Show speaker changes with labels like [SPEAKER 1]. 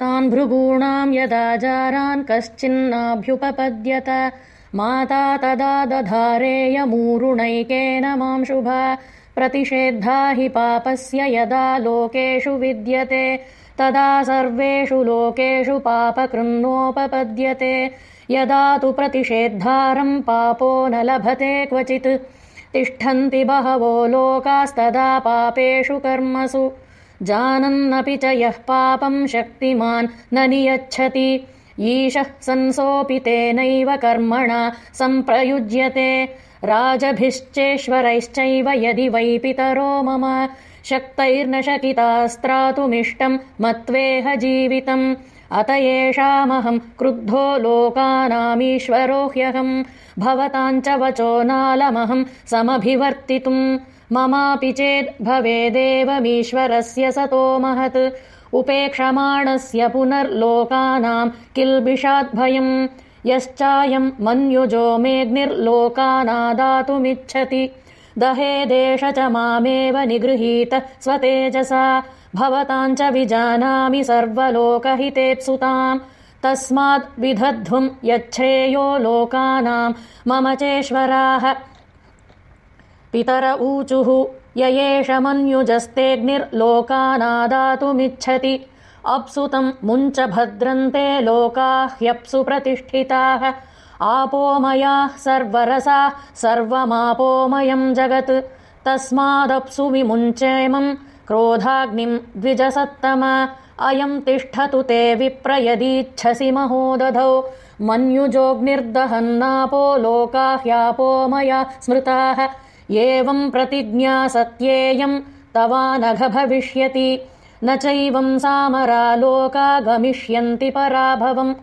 [SPEAKER 1] तान् भृगूणाम् यदा जारान् कश्चिन्नाभ्युपपद्यत। माता तदा दधारेयमूरुणैकेन माम् शुभा। प्रतिषेद्धा हि पापस्य यदा लोकेषु विद्यते तदा सर्वेषु लोकेषु पापकृन्नोपपद्यते यदा तु प्रतिषेद्धारम् पापो न लभते क्वचित् तिष्ठन्ति बहवो लोकास्तदा पापेषु कर्मसु जानन्नपि च यः पापम् शक्तिमान् न नियच्छति। ईशः संसोऽपि तेनैव कर्मणा सम्प्रयुज्यते। राजभिश्चेश्वरैश्चैव यदि वै पितरो मम शक्तैर्न शकितास्त्रातुमिष्टम् मत्वेह जीवितम्। अत एषामहम् क्रुद्धो लोकानामीश्वरो ह्यहम् भवताम् च वचो नालमहम् समभिवर्तितुम् ममापि चेद् भवेदेवमीश्वरस्य सतो महत्। उपेक्षमाणस्य पुनर्लोकानाम् किल्बिषाद्भयम् यश्चायम् मन्युजो मेऽग्निर्लोकानादातुमिच्छति दहेदेश च मामेव निगृहीत स्वतेजसा। भवताम् च विजानामि सर्वलोकहितेप्सुताम्। तस्माद् विधध्वम् यच्छ्रेयो लोकानाम् मम चेश्वराः पितर ऊचुः य एष मन्युजस्तेऽग्निर्लोकानादातुमिच्छति। अप्सुतम् मुञ्च भद्रन्ते लोकाः ह्यप्सु प्रतिष्ठिताः आपोमयाः सर्वरसाः सर्वमापोमयम् जगत्। तस्मादप्सु विमुञ्चेमम् क्रोधाग्निम् द्विजसत्तम। अयम् तिष्ठतु ते विप्रयदीच्छसि महोदधौ। मन्युजोऽग्निर्दहन्नापो लोका ह्यापोमया स्मृताः एवम् प्रतिज्ञा सत्येयम् तवानघ भविष्यति। न चैवम् सामरा लोका गमिष्यन्ति पराभवम्